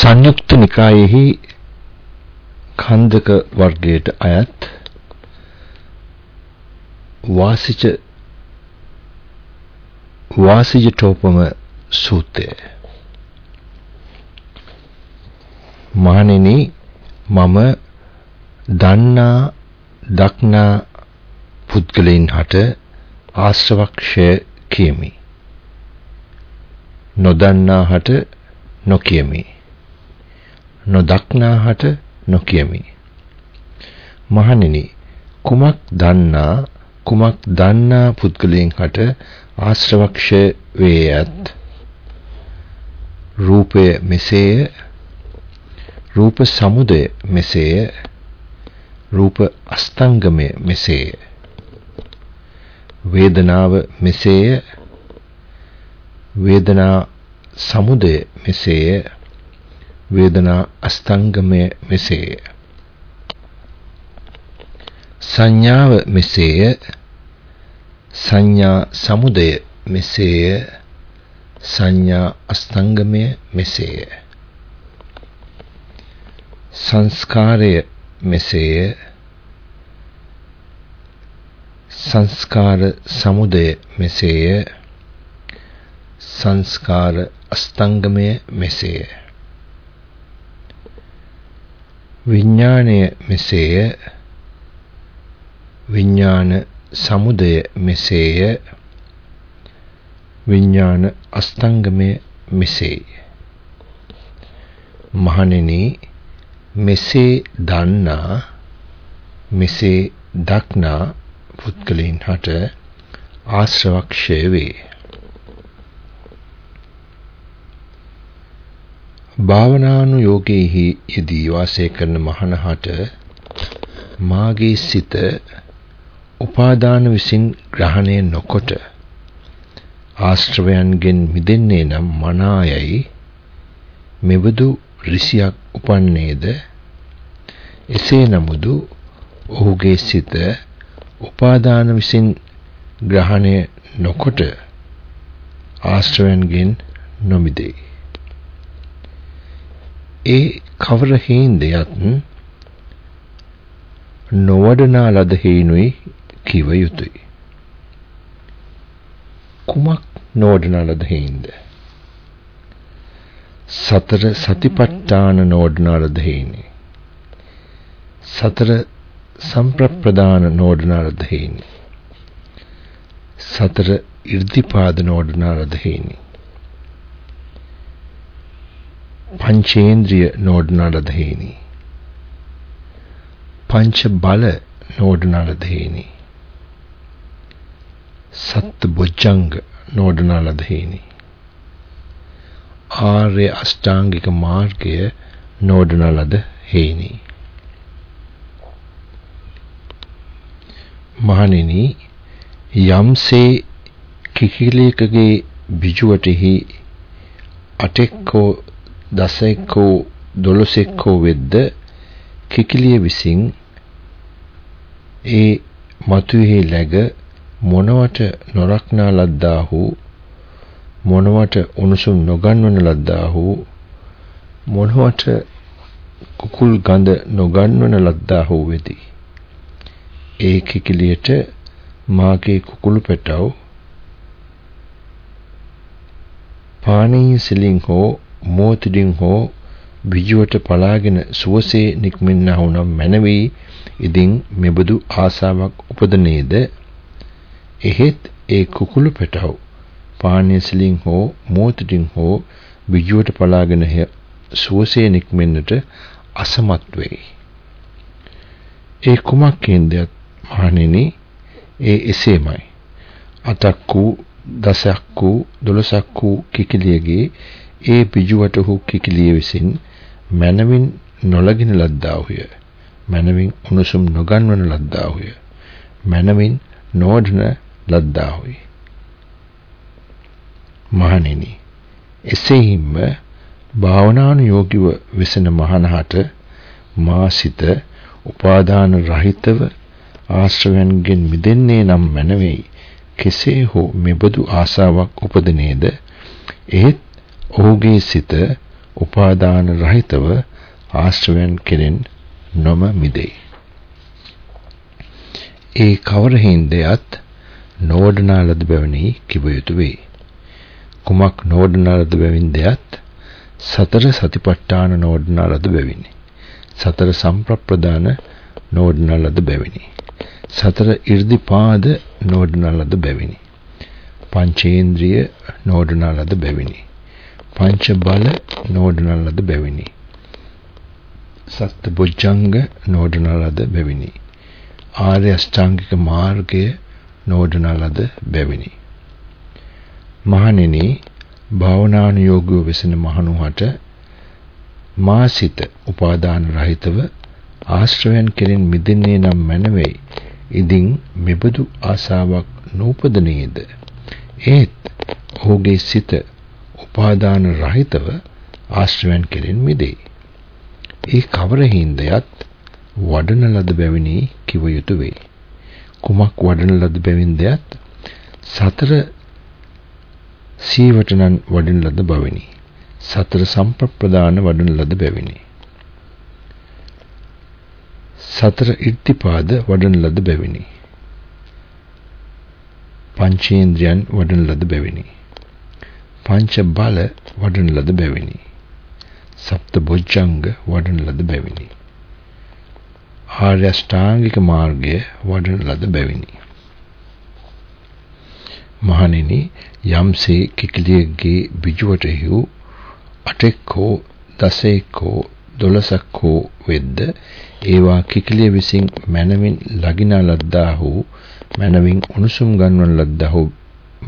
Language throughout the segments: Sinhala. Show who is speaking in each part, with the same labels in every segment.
Speaker 1: සංයුක්ත නිකායෙහි ඛණ්ඩක වර්ගයට අයත් වාසිච වාසිජටෝපම සූත්‍රය. මහණෙනි මම දන්නා දක්නා පුද්ගලයන් හට ආශ්‍රවක්ෂය කියමි. නොදන්නා හට නොකියමි. නොදක්නාහට නොකියමි. මහණෙනි කුමක් දන්නා කුමක් දන්නා පුද්ගලයන් හට ආශ්‍රවක්ෂ වේයත් රූපය මෙසේය. රූප සමුදය මෙසේය. රූප අස්තංගමය මෙසේය. වේදනාව මෙසේය. වේදනා සමුදය මෙසේය. වේදනා අස්තංගමය මෙසේය. සංඥාව මෙසේය. සංඥා සමුදය මෙසේය. සංඥා අස්තංගමය මෙසේය. සංස්කාරය මෙසේය. සංස්කාර සමුදය මෙසේය. සංස්කාර අස්තංගමය මෙසේය. විඥාණය මෙසේය. විඥාන සමුදය මෙසේය. විඥාන අස්තංගමය මෙසේය. මහණෙනි මෙසේ දන්නා මෙසේ දක්නා පුද්ගලයන් හට ආශ්‍රවක්ෂය වේ. භාවනානුයෝගයේහි යෙදී වාසය කරන මහණහට මාගේ සිත උපාදාන විසින් ග්‍රහණය නොකොට ආශ්‍රවයන්ගෙන් මිදෙන්නේ නම් මනායයි. මෙබඳු ඍසියක් උපන්නේද? එසේ නමුදු ඔහුගේ සිත උපාදාන විසින් ග්‍රහණය නොකොට ආශ්‍රවයන්ගෙන් නොමිදේ ඒ කවර හේන්දයත් නොවඩනා ලද හේනුයි කිව යුතුය. කුමක් නොවඩනා ලද හේන්ද? සතර සතිපට්ඨාන නොවඩනා ලද හේනේ. සතර සම්ප්‍රප්‍රදාන නොවඩනා ලද හේනේ. සතර ඉර්ධිපාද නොවඩනා ලද හේනේ. පංචේන්ද්‍රිය නෝඩනලදහේනි. පංච බල නෝඩනලදහේනි. සත්ත බොජ්ජංග නෝඩනලදහේනි. ආර්ය අෂ්ටාංගික මාර්ගය නෝඩනලද හේනි. මහණෙනි යම්සේ කිකිලයකගේ බිජුවටෙහි අටෙක්කෝ දසෙක්කෝ දොළොසෙක්කෝ වෙද්ද කිකිලිය විසින් ඒ මතුෙහි läග මොනවට නොරක්නා ලද්දාහු මොනවට උණුසුම් නොගන්වන ලද්දාහු මොනවට කුකුල් ගඳ නොගන්වන ලද්දාහු වෙති. ඒ කිකිලියට මාගේ කුකුළු පැටව පානීය සිලින් හෝ මෝතිඩින් හෝ විජුවට පලාගෙන සුවසේ නික්මෙන්නා වුනම් මැනවි. ඉදින් මෙබඳු ආසාවක් උපදනේද එහෙත් ඒ කුකුළු පැටව පානීයසිලින් හෝ මෝතිඩින් හෝ විජුවට පලාගෙන සුවසේ නික්මෙන්නට අසමත් වෙයි. ඒ කුමක් කේන්දයක් මහණෙනි? ඒ එසේමයි. අතක් වූ දසක් වූ දොළසක් වූ කිකිලියගේ ඒ පිජුවට හු කිකිලිය විසින් මනවින් නොලගින ලද්දාහුය. මනවින් උණුසුම් නොගන්වන ලද්දාහුය. මනවින් නොවඩන ලද්දාහුයි. මහණෙනි එසේහිම භාවනානුයෝගීව විසෙන මහණහට මාසිත උපාදාන රහිතව ආශ්‍රවයන්ගෙන් මිදෙන්නේ නම් මැනවෙයි කෙසේ හෝ මෙබඳු ආසාවක් උපදිනේද එහෙත් ඔහුගේ සිත උපාදාන රහිතව ආශ්‍රවයන් කෙරෙන් නොම මිදේ. ඒ කවර හින්දයත් නොවඩනා ලද බැවිනි කිව යුතු වේ. කුමක් නොවඩනා ලද බැවින්දයත් සතර සතිපට්ඨාන නොවඩනා ලද බැවිනි. සතර සම්ප්‍රප්‍රදාන නොවඩනා ලද බැවිනි. සතර 이르දිපාද නොවඩනා ලද බැවිනි. පංචේන්ද්‍රිය නොවඩනා ලද බැවිනි. පංච බල නොවඩනා ලද බැවිනි. සත්‍ය බොජ්ජංග නොවඩනා ලද බැවිනි. ආර්ය අෂ්ටාංගික මාර්ගය නොවඩනා ලද බැවිනි. මහණෙනි භාවනානුයෝගීව වෙසෙන මහණුහට මාසිත උපාදාන රහිතව ආශ්‍රයයන් කෙරෙන් මිදෙන්නේ නම් මැනවේ. ඉදින් මෙබඳු ආසාවක් නූපදනේද? ඒත් ඔහුගේ සිත උපාදාන රහිතව ආශ්‍රයයන් කෙරෙන් මිදේ. ඒ කවර හින්දයත් වඩන ලද බැවිනි කිව යුතුය වේ. කුමක් වඩන ලද බැවින්දයත් සතර සීවටනන් වඩන ලද බැවිනි. සතර සම්ප්‍රප්‍රදාන වඩන ලද බැවිනි. සතර ඉර්තිපාද වඩන ලද බැවිනි. පංචේන්ද්‍රයන් වඩන ලද බැවිනි. පංච බල වඩන ලද බැවිනි. සප්ත බොජ්ජංග වඩන ලද බැවිනි. ආර්ය අෂ්ටාංගික මාර්ගය වඩන ලද බැවිනි. මහණෙනි යම්සේ කිකිලියගේ බිජුවට හිව් අටෙක් හෝ දසෙක් හෝ දොළසක් හෝ වෙද්ද ඒවා කිකිලිය විසින් මනවින් ලගිනා ලද්දාහු මනවින් උණුසුම් ගන්වන ලද්දාහු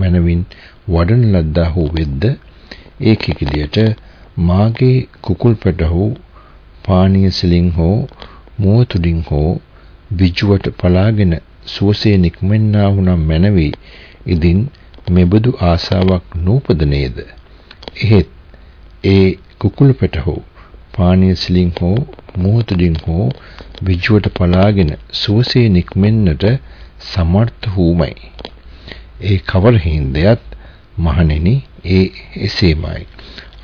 Speaker 1: මනවින් වඩන ලද්දාහු වෙද්ද ඒ කිකිලියට මාගේ කුකුල් පැටහු පානීය සිලින් හෝ මුවතුඩින් හෝ බිජුවට පලාගෙන සුවසේ නික්මෙන්නා වුනම් මැනවි. ඉදින් මෙබඳු ආසාවක් නූපද නේද? එහෙත් ඒ කුකුළු පෙට හෝ පානීය සිලින් හෝ මුවතුඩින් හෝ බිජුවට පලාගෙන සුවසේ නික්මෙන්නට සමර්ථ වූමයි. ඒ කවර හින්දයත් මහණෙනි ඒ එසේමයි.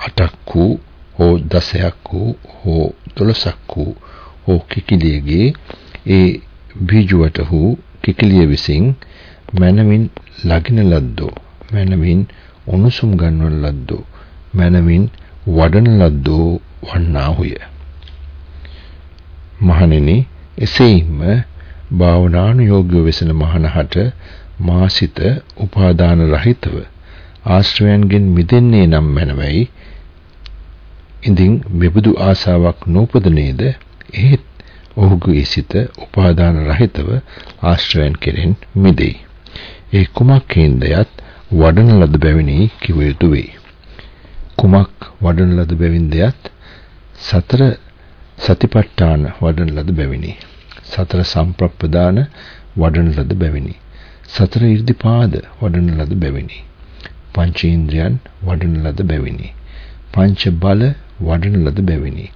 Speaker 1: අටක් වූ හෝ දසයක් වූ හෝ දොළසක් වූ හෝ කිකිලියගේ ඒ බීජුවට හෝ කිකිලිය විසින් මනමින් ලගින ලද්දෝ මනමින් උණුසුම් ගන්වන ලද්දෝ මනමින් වඩන ලද්දෝ වන්නාහුය මහණෙනි එසේම භාවනානුයෝග්‍ය වෙසෙන මහණහට මාසිත උපාදාන රහිතව ආශ්‍රයයන්ගෙන් මිදෙන්නේ නම් මැනවයි ඉඳින් මෙබඳු ආසාවක් නූපද නේද එහෙත් ඔහුගේ සිත උපාදාන රහිතව ආශ්‍රයයන් කෙරෙන් මිදේ. ඒ කුමක් හේන්දයත් වඩන ලද බැවිනි කිව යුතු වේ. කුමක් වඩන ලද බැවින්දයත් සතර සතිපට්ඨාන වඩන ලද බැවිනි. සතර සම්ප්‍රප්පදාන වඩන ලද බැවිනි. සතර ඉර්ධිපාද වඩන ලද බැවිනි. පංචේන්ද්‍රයන් වඩන ලද බැවිනි. පංච බල වඩන ලද බැවිනි.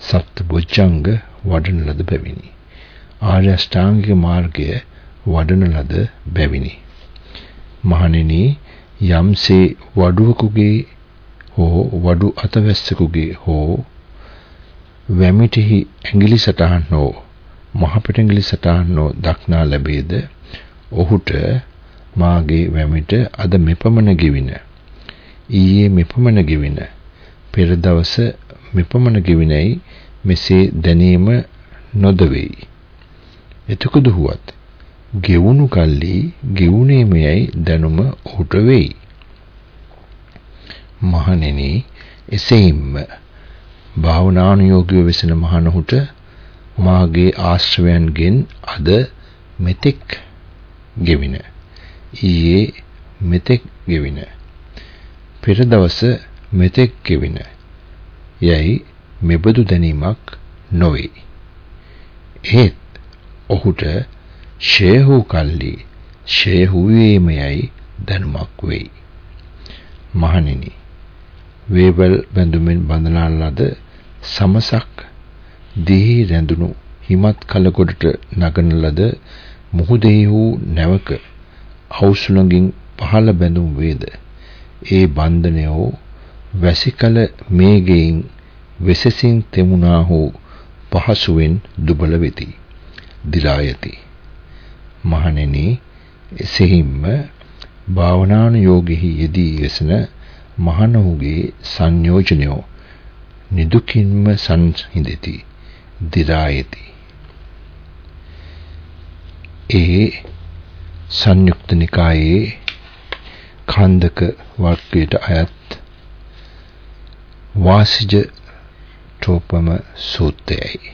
Speaker 1: සප්ත බොජ්ජංග වඩන ලද බැවිනි. ආර්ය අෂ්ටාංගික මාර්ගය වඩන ලද බැවිනි. මහණෙනි යම්සේ වඩුවකුගේ හෝ වඩු අතවැස්සකුගේ හෝ වැමිටිහි ඇඟිලි සටහන් හෝ මහපිට ඇඟිලි සටහන් හෝ දක්නා ලැබේද ඔහුට මාගේ වැමිට අද මෙපමණ ගෙවින ඊයේ මෙපමණ ගෙවින පෙර දවස මෙපමණ ගෙවිනයි මෙසේ දැනීම නොදවෙයි. එතකොද හුවත් ගෙවුණු කල්ලි ගෙවුණේමයයි දැනුම ඔහුට වෙයි. මහණෙනි එසේම භාවනානුයෝගීව වෙසෙන මහණහුට මාගේ ආශ්‍රවයන්ගෙන් අද මෙතෙක් ගෙවින ඊයේ මෙතෙක් ගෙවින පෙර දවස මෙතෙක් ගෙවින යයි මෙබඳු දැනීමක් නොවේ. ඒත් ඔහුට ෂේ වූ කල්ලි ෂේ වූයේමයයි දැනුමක් වෙයි. මහණෙනි වේබල් බඳුමින් බඳනා ලද සමසක් දිහි රැඳුණු හිමත් කලකොඩට නගන ලද මුහුදේ වූ නැවක අවුසුලඟින් පහළ බැඳුම් වේද ඒ බන්ධනයෝ වැසිකල මේගෙයින් වෙසසින් තෙමුණා හෝ පහසුවෙන් දුබල වෙති. දිලායති. මහණෙනි එසෙහිම්ම භාවනානුයෝගෙහි යෙදී වෙසන මහණහුගේ සංයෝජනයෝ නිදුකින්ම සංහිඳෙති දිරායති ඒ සංයුක්ත නිකායේ කන්දක වර්ගයට අයත් වාසිජ ටෝපම සූත්‍රයයි.